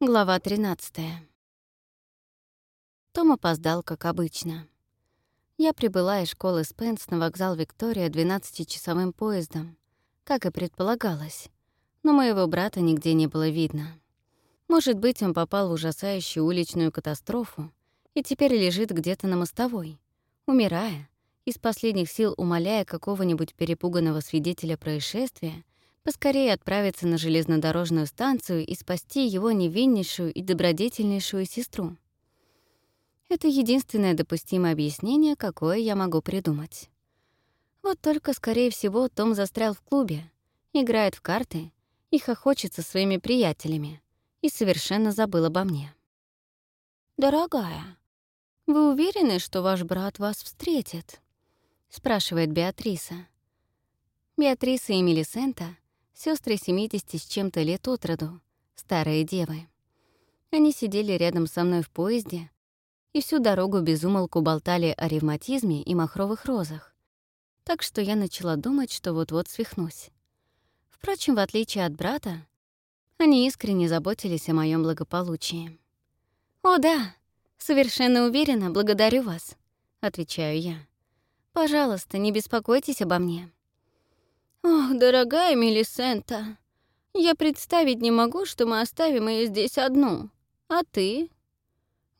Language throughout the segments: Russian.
Глава 13. Том опоздал, как обычно. Я прибыла из школы Спенс на вокзал Виктория 12-часовым поездом, как и предполагалось, но моего брата нигде не было видно. Может быть, он попал в ужасающую уличную катастрофу и теперь лежит где-то на мостовой, умирая, из последних сил умоляя какого-нибудь перепуганного свидетеля происшествия поскорее отправиться на железнодорожную станцию и спасти его невиннейшую и добродетельнейшую сестру. Это единственное допустимое объяснение, какое я могу придумать. Вот только, скорее всего, Том застрял в клубе, играет в карты и хохочет со своими приятелями и совершенно забыл обо мне. «Дорогая, вы уверены, что ваш брат вас встретит?» — спрашивает Беатриса. Беатриса и Мелисента сестры 70 с чем-то лет от роду, старые девы. Они сидели рядом со мной в поезде и всю дорогу безумолку болтали о ревматизме и махровых розах, так что я начала думать, что вот-вот свихнусь. Впрочем, в отличие от брата, они искренне заботились о моем благополучии. «О, да, совершенно уверена, благодарю вас», — отвечаю я. «Пожалуйста, не беспокойтесь обо мне». «Ох, дорогая Мелисента, я представить не могу, что мы оставим ее здесь одну. А ты?»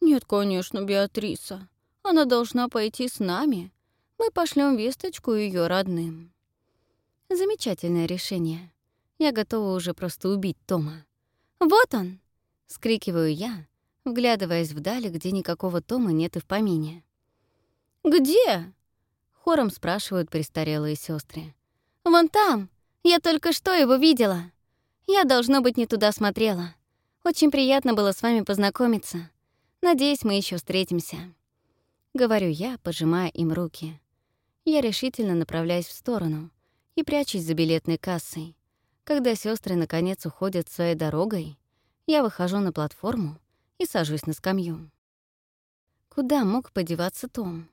«Нет, конечно, Беатриса. Она должна пойти с нами. Мы пошлем весточку ее родным». Замечательное решение. Я готова уже просто убить Тома. «Вот он!» — скрикиваю я, вглядываясь вдали, где никакого Тома нет и в помине. «Где?» — хором спрашивают престарелые сестры. «Вон там! Я только что его видела. Я, должно быть, не туда смотрела. Очень приятно было с вами познакомиться. Надеюсь, мы еще встретимся». Говорю я, пожимая им руки. Я решительно направляюсь в сторону и прячусь за билетной кассой. Когда сестры наконец уходят своей дорогой, я выхожу на платформу и сажусь на скамью. Куда мог подеваться Том?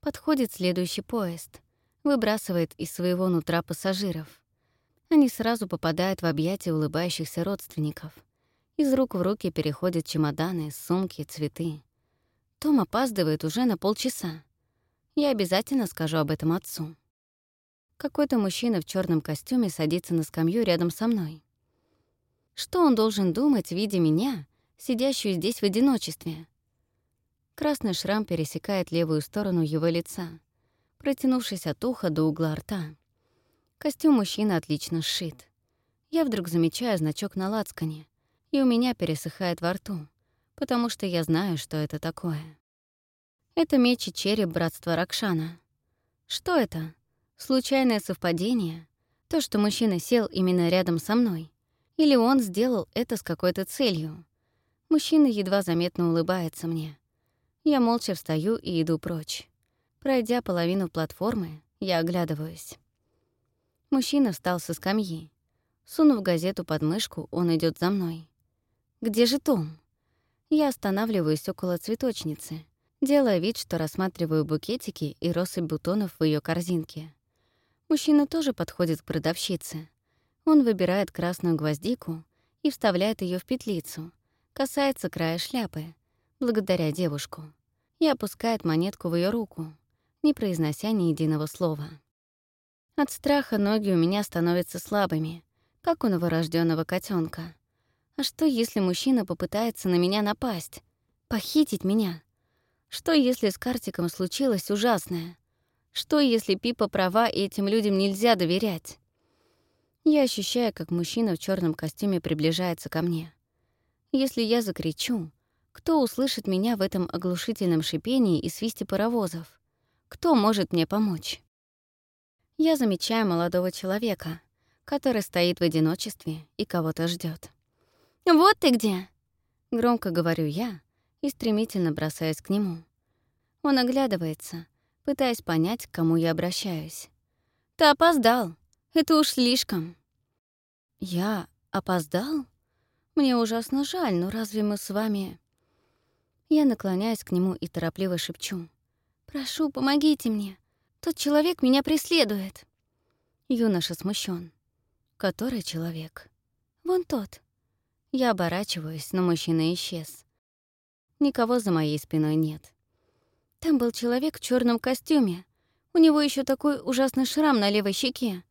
Подходит следующий поезд — выбрасывает из своего нутра пассажиров. Они сразу попадают в объятия улыбающихся родственников. Из рук в руки переходят чемоданы, сумки, цветы. Том опаздывает уже на полчаса. Я обязательно скажу об этом отцу. Какой-то мужчина в черном костюме садится на скамью рядом со мной. Что он должен думать, видя меня, сидящую здесь в одиночестве? Красный шрам пересекает левую сторону его лица протянувшись от уха до угла рта. Костюм мужчины отлично сшит. Я вдруг замечаю значок на лацкане, и у меня пересыхает во рту, потому что я знаю, что это такое. Это меч и череп братства Ракшана. Что это? Случайное совпадение? То, что мужчина сел именно рядом со мной? Или он сделал это с какой-то целью? Мужчина едва заметно улыбается мне. Я молча встаю и иду прочь. Пройдя половину платформы, я оглядываюсь. Мужчина встал со скамьи. Сунув газету под мышку, он идет за мной. «Где же Том?» Я останавливаюсь около цветочницы, делая вид, что рассматриваю букетики и россыпь бутонов в ее корзинке. Мужчина тоже подходит к продавщице. Он выбирает красную гвоздику и вставляет ее в петлицу, касается края шляпы, благодаря девушку, и опускает монетку в ее руку не произнося ни единого слова. От страха ноги у меня становятся слабыми, как у новорожденного котенка. А что, если мужчина попытается на меня напасть, похитить меня? Что, если с Картиком случилось ужасное? Что, если Пипа права, и этим людям нельзя доверять? Я ощущаю, как мужчина в черном костюме приближается ко мне. Если я закричу, кто услышит меня в этом оглушительном шипении и свисте паровозов? Кто может мне помочь? Я замечаю молодого человека, который стоит в одиночестве и кого-то ждет. «Вот ты где!» — громко говорю я и стремительно бросаюсь к нему. Он оглядывается, пытаясь понять, к кому я обращаюсь. «Ты опоздал. Это уж слишком». «Я опоздал? Мне ужасно жаль, но разве мы с вами...» Я наклоняюсь к нему и торопливо шепчу. «Прошу, помогите мне. Тот человек меня преследует». Юноша смущен. «Который человек?» «Вон тот». Я оборачиваюсь, но мужчина исчез. Никого за моей спиной нет. Там был человек в черном костюме. У него еще такой ужасный шрам на левой щеке.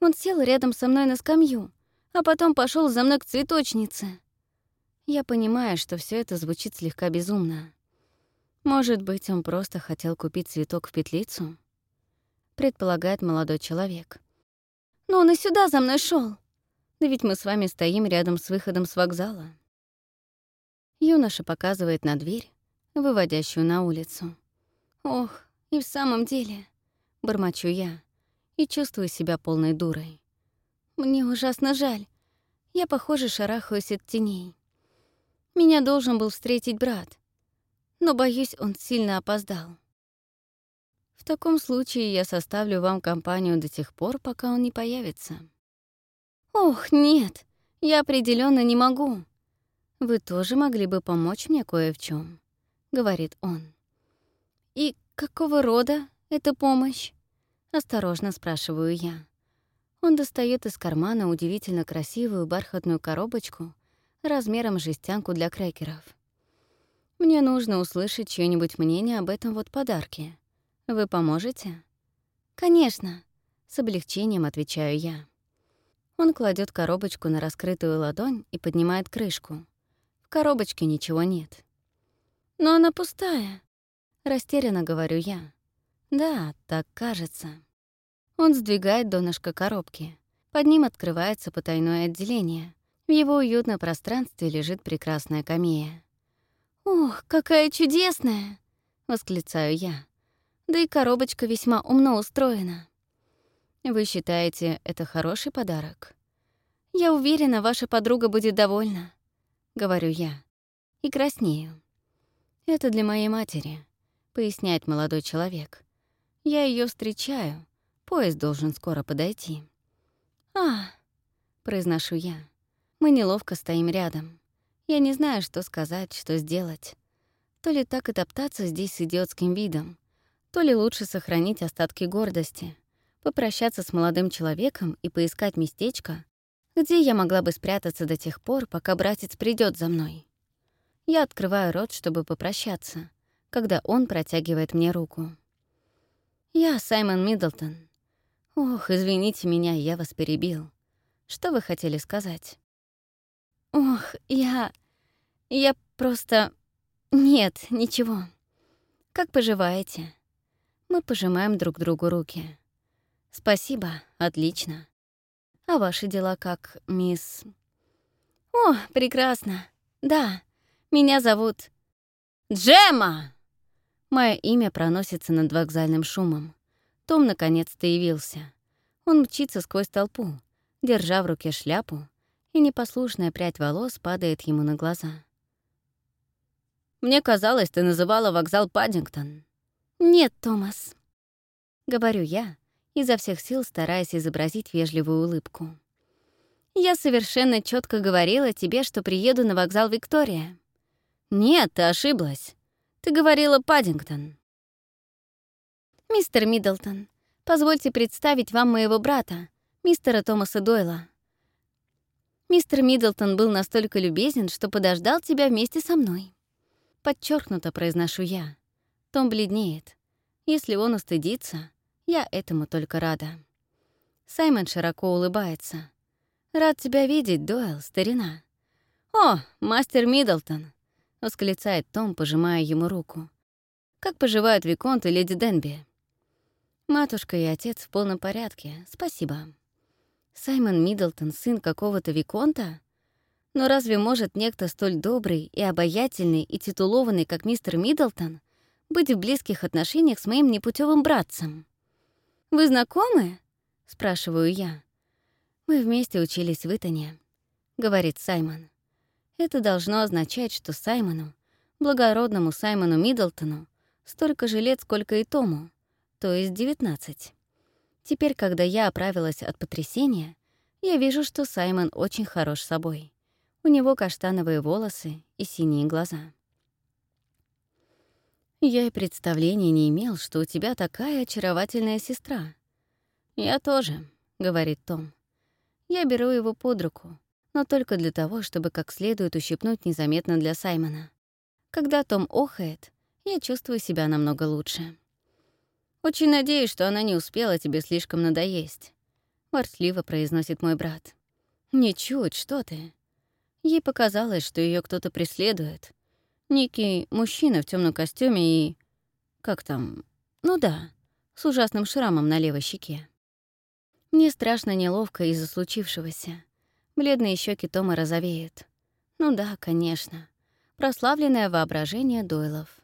Он сел рядом со мной на скамью, а потом пошел за мной к цветочнице. Я понимаю, что все это звучит слегка безумно. Может быть, он просто хотел купить цветок в петлицу? Предполагает молодой человек. Но он и сюда за мной шел. Да ведь мы с вами стоим рядом с выходом с вокзала. Юноша показывает на дверь, выводящую на улицу. Ох, и в самом деле, бормочу я и чувствую себя полной дурой. Мне ужасно жаль. Я, похоже, шарахаюсь от теней. Меня должен был встретить брат, но, боюсь, он сильно опоздал. В таком случае я составлю вам компанию до тех пор, пока он не появится. Ох, нет, я определенно не могу. Вы тоже могли бы помочь мне кое в чем, говорит он. И какого рода эта помощь? Осторожно спрашиваю я. Он достает из кармана удивительно красивую бархатную коробочку размером жестянку для крекеров. Мне нужно услышать чьё-нибудь мнение об этом вот подарке. Вы поможете? Конечно, с облегчением отвечаю я. Он кладет коробочку на раскрытую ладонь и поднимает крышку. В коробочке ничего нет. Но она пустая. Растерянно говорю я. Да, так кажется. Он сдвигает донышко коробки. Под ним открывается потайное отделение. В его уютном пространстве лежит прекрасная камея. «Ох, какая чудесная!» — восклицаю я. Да и коробочка весьма умно устроена. Вы считаете, это хороший подарок? Я уверена, ваша подруга будет довольна, — говорю я. И краснею. Это для моей матери, — поясняет молодой человек. Я ее встречаю. Поезд должен скоро подойти. «А!» — произношу я. Мы неловко стоим рядом. Я не знаю, что сказать, что сделать. То ли так и топтаться здесь с идиотским видом, то ли лучше сохранить остатки гордости, попрощаться с молодым человеком и поискать местечко, где я могла бы спрятаться до тех пор, пока братец придет за мной. Я открываю рот, чтобы попрощаться, когда он протягивает мне руку. «Я Саймон Миддлтон. Ох, извините меня, я вас перебил. Что вы хотели сказать?» «Ох, я... я просто... Нет, ничего. Как поживаете?» Мы пожимаем друг другу руки. Спасибо, отлично. А ваши дела как, мисс... О, прекрасно. Да, меня зовут... Джема! Мое имя проносится над вокзальным шумом. Том наконец-то явился. Он мчится сквозь толпу, держа в руке шляпу, и непослушная прядь волос падает ему на глаза. «Мне казалось, ты называла вокзал Паддингтон». «Нет, Томас», — говорю я, изо всех сил стараясь изобразить вежливую улыбку. «Я совершенно четко говорила тебе, что приеду на вокзал Виктория». «Нет, ты ошиблась. Ты говорила Паддингтон». «Мистер Миддлтон, позвольте представить вам моего брата, мистера Томаса Дойла. Мистер Миддлтон был настолько любезен, что подождал тебя вместе со мной. Подчеркнуто произношу я. Том бледнеет. Если он устыдится, я этому только рада. Саймон широко улыбается. «Рад тебя видеть, Дойл, старина». «О, мастер Миддлтон!» — восклицает Том, пожимая ему руку. «Как поживают Виконт и леди Денби?» «Матушка и отец в полном порядке, спасибо». «Саймон Миддлтон — сын какого-то Виконта?» Но разве может некто столь добрый и обаятельный и титулованный, как мистер Миддлтон, быть в близких отношениях с моим непутевым братцем. «Вы знакомы?» — спрашиваю я. «Мы вместе учились в Итоне», — говорит Саймон. Это должно означать, что Саймону, благородному Саймону Миддлтону, столько же лет, сколько и Тому, то есть 19. Теперь, когда я оправилась от потрясения, я вижу, что Саймон очень хорош собой. У него каштановые волосы и синие глаза. Я и представления не имел, что у тебя такая очаровательная сестра. Я тоже, — говорит Том. Я беру его под руку, но только для того, чтобы как следует ущипнуть незаметно для Саймона. Когда Том охает, я чувствую себя намного лучше. «Очень надеюсь, что она не успела тебе слишком надоесть», — ворчливо произносит мой брат. «Ничуть, что ты». Ей показалось, что ее кто-то преследует. Некий мужчина в темном костюме и... Как там? Ну да, с ужасным шрамом на левой щеке. Мне страшно неловко из-за случившегося. Бледные щеки Тома розовеют. Ну да, конечно. Прославленное воображение Дойлов.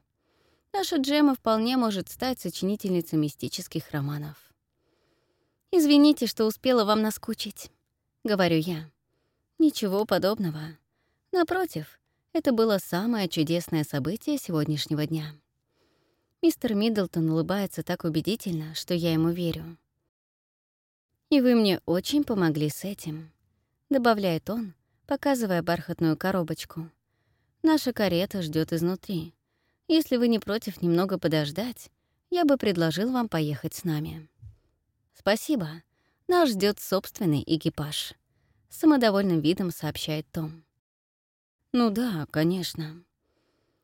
Наша Джема вполне может стать сочинительницей мистических романов. «Извините, что успела вам наскучить», — говорю я. «Ничего подобного. Напротив, это было самое чудесное событие сегодняшнего дня». Мистер Миддлтон улыбается так убедительно, что я ему верю. «И вы мне очень помогли с этим», — добавляет он, показывая бархатную коробочку. «Наша карета ждет изнутри. Если вы не против немного подождать, я бы предложил вам поехать с нами». «Спасибо. Нас ждет собственный экипаж», — с самодовольным видом сообщает Том. «Ну да, конечно».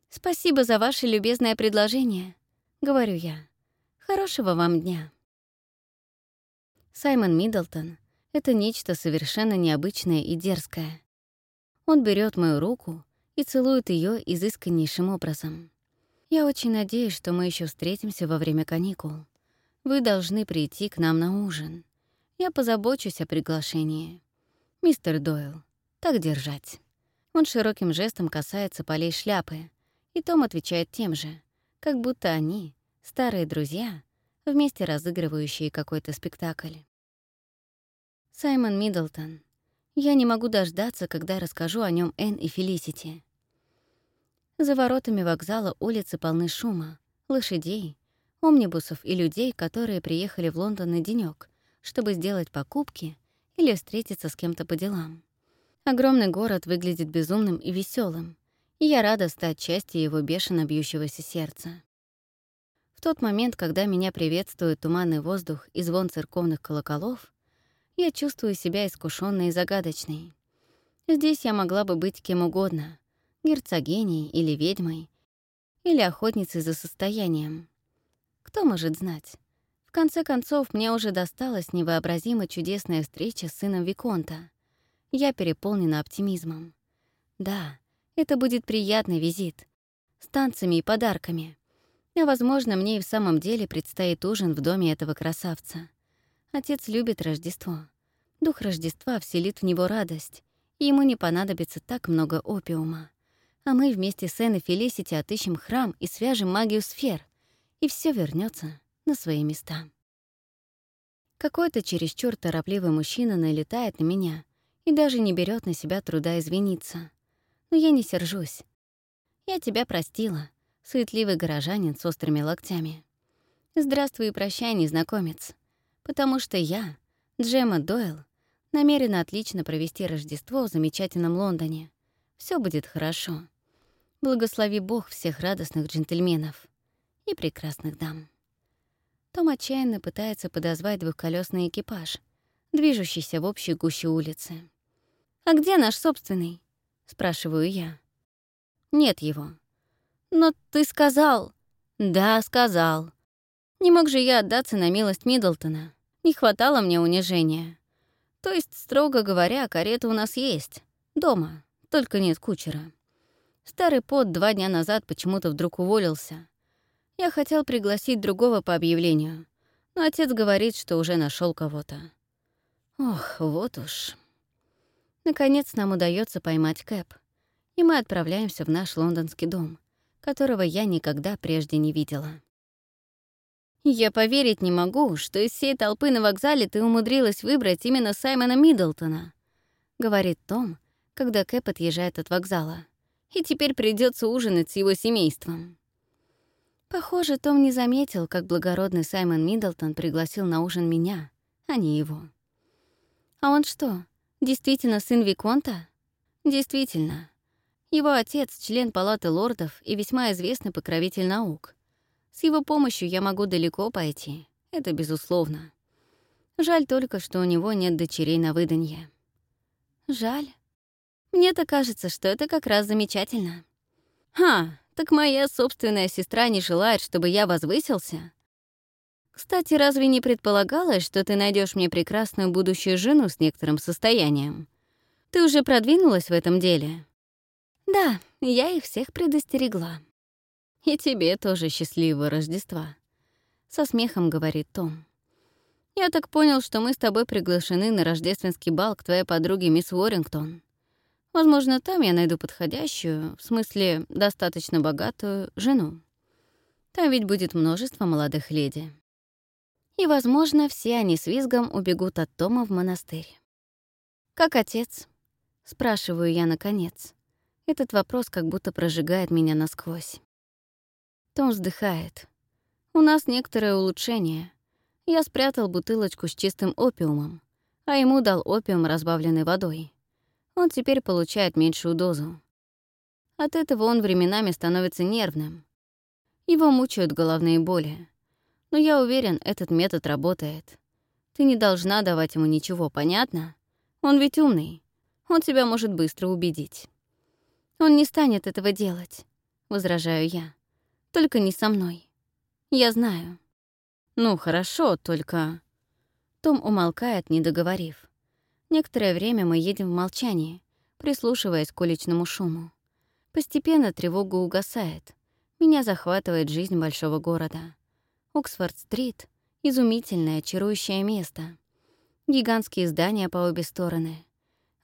«Спасибо за ваше любезное предложение», — говорю я. «Хорошего вам дня». Саймон Миддлтон это нечто совершенно необычное и дерзкое. Он берет мою руку и целует ее изысканнейшим образом. Я очень надеюсь, что мы еще встретимся во время каникул. Вы должны прийти к нам на ужин. Я позабочусь о приглашении. Мистер Дойл, так держать. Он широким жестом касается полей шляпы, и Том отвечает тем же, как будто они — старые друзья, вместе разыгрывающие какой-то спектакль. Саймон Миддлтон. Я не могу дождаться, когда расскажу о нем Энн и Фелисити. За воротами вокзала улицы полны шума, лошадей, омнибусов и людей, которые приехали в Лондон на денёк, чтобы сделать покупки или встретиться с кем-то по делам. Огромный город выглядит безумным и веселым, и я рада стать частью его бешено бьющегося сердца. В тот момент, когда меня приветствует туманный воздух и звон церковных колоколов, я чувствую себя искушенной и загадочной. Здесь я могла бы быть кем угодно — герцогиней или ведьмой, или охотницей за состоянием. Кто может знать? В конце концов, мне уже досталась невообразимо чудесная встреча с сыном Виконта. Я переполнена оптимизмом. Да, это будет приятный визит. С танцами и подарками. А, возможно, мне и в самом деле предстоит ужин в доме этого красавца. Отец любит Рождество. Дух Рождества вселит в него радость, и ему не понадобится так много опиума. А мы вместе с Энн Фелисити отыщем храм и свяжем магию сфер, и все вернется на свои места. Какой-то чересчур торопливый мужчина налетает на меня и даже не берет на себя труда извиниться. Но я не сержусь. Я тебя простила, суетливый горожанин с острыми локтями. Здравствуй и прощай, незнакомец потому что я, Джема Дойл, намерена отлично провести Рождество в замечательном Лондоне. Все будет хорошо. Благослови Бог всех радостных джентльменов и прекрасных дам. Том отчаянно пытается подозвать двухколесный экипаж, движущийся в общей гуще улицы. «А где наш собственный?» — спрашиваю я. «Нет его». «Но ты сказал...» «Да, сказал. Не мог же я отдаться на милость Миддлтона. Не хватало мне унижения. То есть, строго говоря, карета у нас есть. Дома. Только нет кучера. Старый пот два дня назад почему-то вдруг уволился. Я хотел пригласить другого по объявлению, но отец говорит, что уже нашел кого-то. Ох, вот уж. Наконец нам удается поймать Кэп, и мы отправляемся в наш лондонский дом, которого я никогда прежде не видела. «Я поверить не могу, что из всей толпы на вокзале ты умудрилась выбрать именно Саймона Миддлтона», — говорит Том, когда Кэп отъезжает от вокзала. «И теперь придется ужинать с его семейством». Похоже, Том не заметил, как благородный Саймон Миддлтон пригласил на ужин меня, а не его. «А он что, действительно сын Виконта?» «Действительно. Его отец — член Палаты лордов и весьма известный покровитель наук. С его помощью я могу далеко пойти, это безусловно. Жаль только, что у него нет дочерей на выданье. Жаль. Мне-то кажется, что это как раз замечательно. Ха, так моя собственная сестра не желает, чтобы я возвысился? Кстати, разве не предполагалось, что ты найдешь мне прекрасную будущую жену с некоторым состоянием? Ты уже продвинулась в этом деле? Да, я их всех предостерегла. И тебе тоже счастливого Рождества. Со смехом говорит Том. Я так понял, что мы с тобой приглашены на рождественский бал к твоей подруге мисс Уоррингтон. Возможно, там я найду подходящую, в смысле, достаточно богатую, жену. Там ведь будет множество молодых леди. И, возможно, все они с визгом убегут от Тома в монастырь. «Как отец?» — спрашиваю я наконец. Этот вопрос как будто прожигает меня насквозь. Том вздыхает. «У нас некоторое улучшение. Я спрятал бутылочку с чистым опиумом, а ему дал опиум, разбавленный водой он теперь получает меньшую дозу. От этого он временами становится нервным. Его мучают головные боли. Но я уверен, этот метод работает. Ты не должна давать ему ничего, понятно? Он ведь умный. Он тебя может быстро убедить. Он не станет этого делать, возражаю я. Только не со мной. Я знаю. Ну, хорошо, только... Том умолкает, не договорив. Некоторое время мы едем в молчании, прислушиваясь к уличному шуму. Постепенно тревога угасает. Меня захватывает жизнь большого города. Оксфорд-стрит — изумительное, чарующее место. Гигантские здания по обе стороны.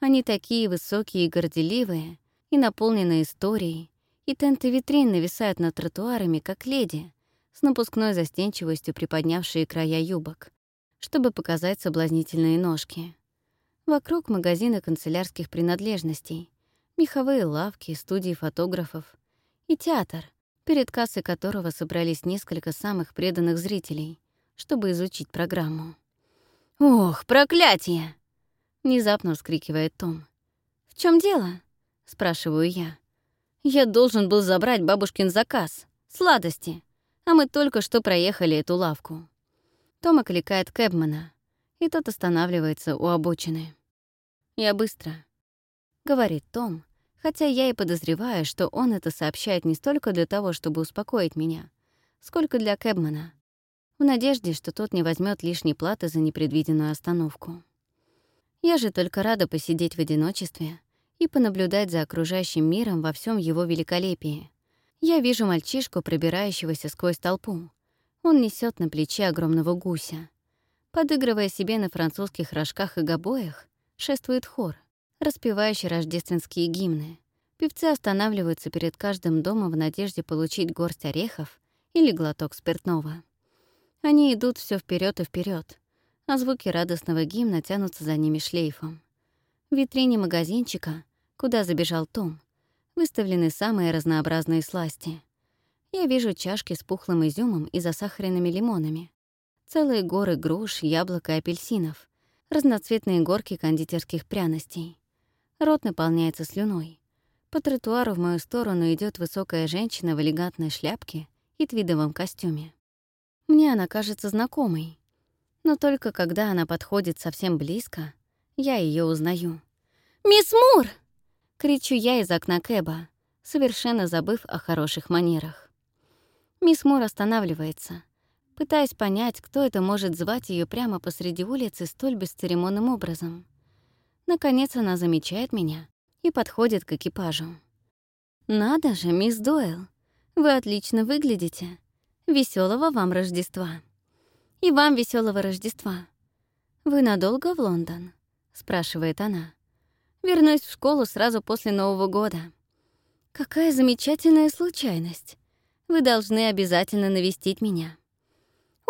Они такие высокие и горделивые, и наполнены историей, и тенты витрин нависают над тротуарами, как леди, с напускной застенчивостью приподнявшие края юбок, чтобы показать соблазнительные ножки. Вокруг магазины канцелярских принадлежностей, меховые лавки, студии фотографов и театр, перед кассой которого собрались несколько самых преданных зрителей, чтобы изучить программу. «Ох, проклятие!» — внезапно вскрикивает Том. «В чем дело?» — спрашиваю я. «Я должен был забрать бабушкин заказ. Сладости. А мы только что проехали эту лавку». Том окликает Кэбмана и тот останавливается у обочины. «Я быстро», — говорит Том, хотя я и подозреваю, что он это сообщает не столько для того, чтобы успокоить меня, сколько для Кэбмана, в надежде, что тот не возьмет лишней платы за непредвиденную остановку. Я же только рада посидеть в одиночестве и понаблюдать за окружающим миром во всем его великолепии. Я вижу мальчишку, пробирающегося сквозь толпу. Он несет на плече огромного гуся. Подыгрывая себе на французских рожках и гобоях, шествует хор, распевающий рождественские гимны. Певцы останавливаются перед каждым домом в надежде получить горсть орехов или глоток спиртного. Они идут все вперед и вперед, а звуки радостного гимна тянутся за ними шлейфом. В витрине магазинчика, куда забежал Том, выставлены самые разнообразные сласти. Я вижу чашки с пухлым изюмом и засахаренными лимонами, Целые горы груш, яблок и апельсинов, разноцветные горки кондитерских пряностей. Рот наполняется слюной. По тротуару в мою сторону идет высокая женщина в элегантной шляпке и твидовом костюме. Мне она кажется знакомой. Но только когда она подходит совсем близко, я ее узнаю. «Мисс Мур!» — кричу я из окна Кэба, совершенно забыв о хороших манерах. Мисс Мур останавливается — пытаясь понять, кто это может звать ее прямо посреди улицы столь бесцеремонным образом. Наконец она замечает меня и подходит к экипажу. «Надо же, мисс Дойл, вы отлично выглядите. Веселого вам Рождества. И вам веселого Рождества. Вы надолго в Лондон?» — спрашивает она. «Вернусь в школу сразу после Нового года». «Какая замечательная случайность. Вы должны обязательно навестить меня».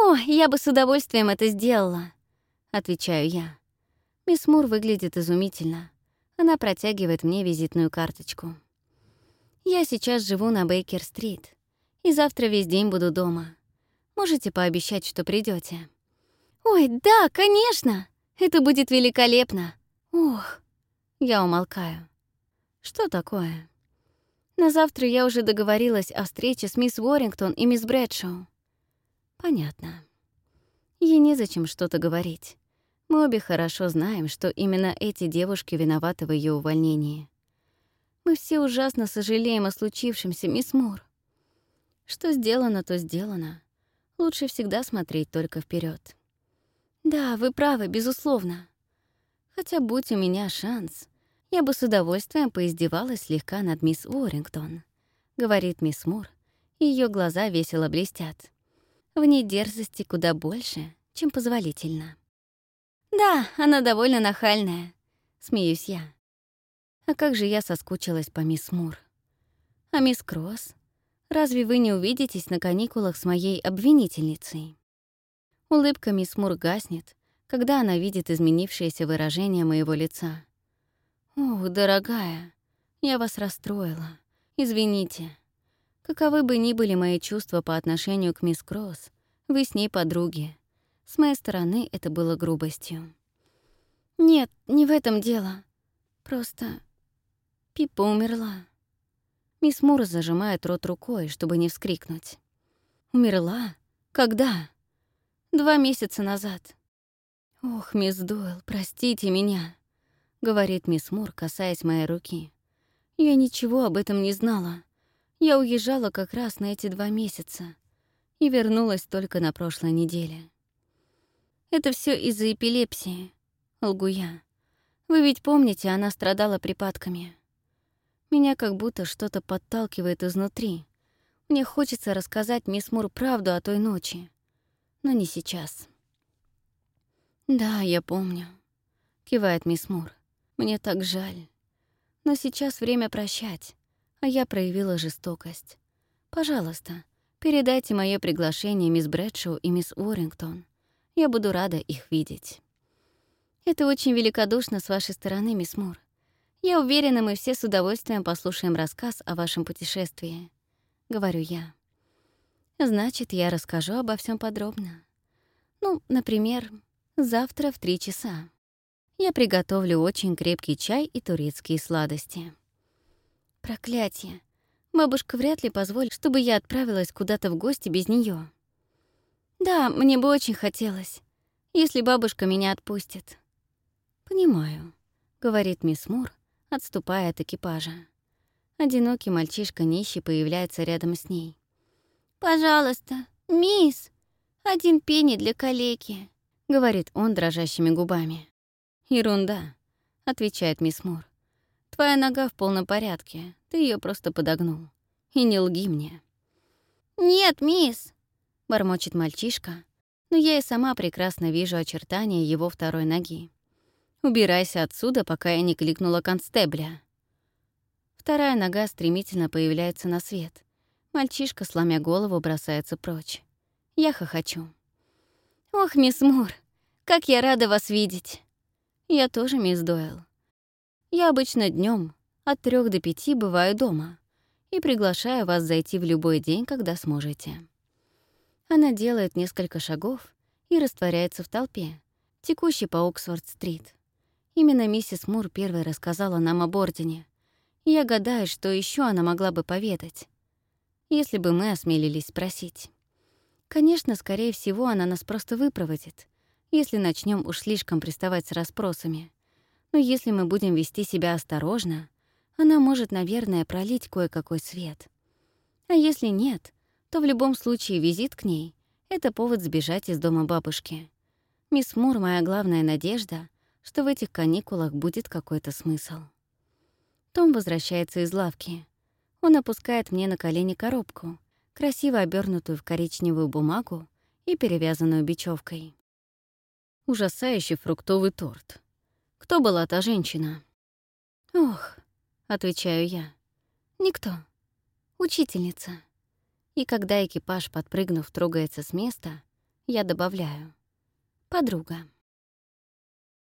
«О, я бы с удовольствием это сделала», — отвечаю я. Мисс Мур выглядит изумительно. Она протягивает мне визитную карточку. «Я сейчас живу на Бейкер-стрит, и завтра весь день буду дома. Можете пообещать, что придете? «Ой, да, конечно! Это будет великолепно! Ох!» Я умолкаю. «Что такое?» На завтра я уже договорилась о встрече с мисс Уоррингтон и мисс Брэдшоу. Понятно. Ей незачем что-то говорить. Мы обе хорошо знаем, что именно эти девушки виноваты в ее увольнении. Мы все ужасно сожалеем о случившемся, мисс Мур. Что сделано, то сделано. Лучше всегда смотреть только вперед. Да, вы правы, безусловно. Хотя, будь у меня шанс, я бы с удовольствием поиздевалась слегка над мисс Уоррингтон, говорит мисс Мур, ее глаза весело блестят. В ней дерзости куда больше, чем позволительно. Да, она довольно нахальная, смеюсь я. А как же я соскучилась по мисс Мур. А мисс Кросс? Разве вы не увидитесь на каникулах с моей обвинительницей? Улыбка мисс Мур гаснет, когда она видит изменившееся выражение моего лица. «Ох, дорогая, я вас расстроила. Извините. Каковы бы ни были мои чувства по отношению к мисс Кросс, вы с ней подруги. С моей стороны это было грубостью. Нет, не в этом дело. Просто Пипа умерла. Мисс Мур зажимает рот рукой, чтобы не вскрикнуть. Умерла? Когда? Два месяца назад. Ох, мисс Дойл, простите меня говорит мисс Мур, касаясь моей руки. Я ничего об этом не знала. Я уезжала как раз на эти два месяца и вернулась только на прошлой неделе. Это все из-за эпилепсии, лгу я. Вы ведь помните, она страдала припадками. Меня как будто что-то подталкивает изнутри. Мне хочется рассказать мисс Мур правду о той ночи. Но не сейчас. «Да, я помню», — кивает мисс Мур. Мне так жаль. Но сейчас время прощать, а я проявила жестокость. Пожалуйста, передайте мое приглашение мисс Брэдшоу и мисс Уоррингтон. Я буду рада их видеть. Это очень великодушно с вашей стороны, мисс Мур. Я уверена, мы все с удовольствием послушаем рассказ о вашем путешествии. Говорю я. Значит, я расскажу обо всем подробно. Ну, например, завтра в три часа я приготовлю очень крепкий чай и турецкие сладости. Проклятие. Бабушка вряд ли позволит, чтобы я отправилась куда-то в гости без нее. Да, мне бы очень хотелось, если бабушка меня отпустит. Понимаю, говорит мисс Мур, отступая от экипажа. Одинокий мальчишка нищий появляется рядом с ней. «Пожалуйста, мисс, один пенни для калеки», — говорит он дрожащими губами. «Ерунда», — отвечает мисс Мур. «Твоя нога в полном порядке, ты ее просто подогнул. И не лги мне». «Нет, мисс», — бормочет мальчишка, но я и сама прекрасно вижу очертания его второй ноги. «Убирайся отсюда, пока я не кликнула констебля». Вторая нога стремительно появляется на свет. Мальчишка, сломя голову, бросается прочь. Я хохочу. «Ох, мисс Мур, как я рада вас видеть!» Я тоже мисс Дойл. Я обычно днем от трех до пяти бываю дома и приглашаю вас зайти в любой день, когда сможете. Она делает несколько шагов и растворяется в толпе, текущей по Оксфорд-стрит. Именно миссис Мур первой рассказала нам об Ордене. я гадаю, что еще она могла бы поведать, если бы мы осмелились спросить. Конечно, скорее всего, она нас просто выпроводит, если начнем уж слишком приставать с расспросами. Но если мы будем вести себя осторожно, она может, наверное, пролить кое-какой свет. А если нет, то в любом случае визит к ней — это повод сбежать из дома бабушки. Мисс Мур — моя главная надежда, что в этих каникулах будет какой-то смысл. Том возвращается из лавки. Он опускает мне на колени коробку, красиво обернутую в коричневую бумагу и перевязанную бечевкой ужасающий фруктовый торт. Кто была та женщина? «Ох», — отвечаю я, — «никто. Учительница». И когда экипаж, подпрыгнув, трогается с места, я добавляю «подруга».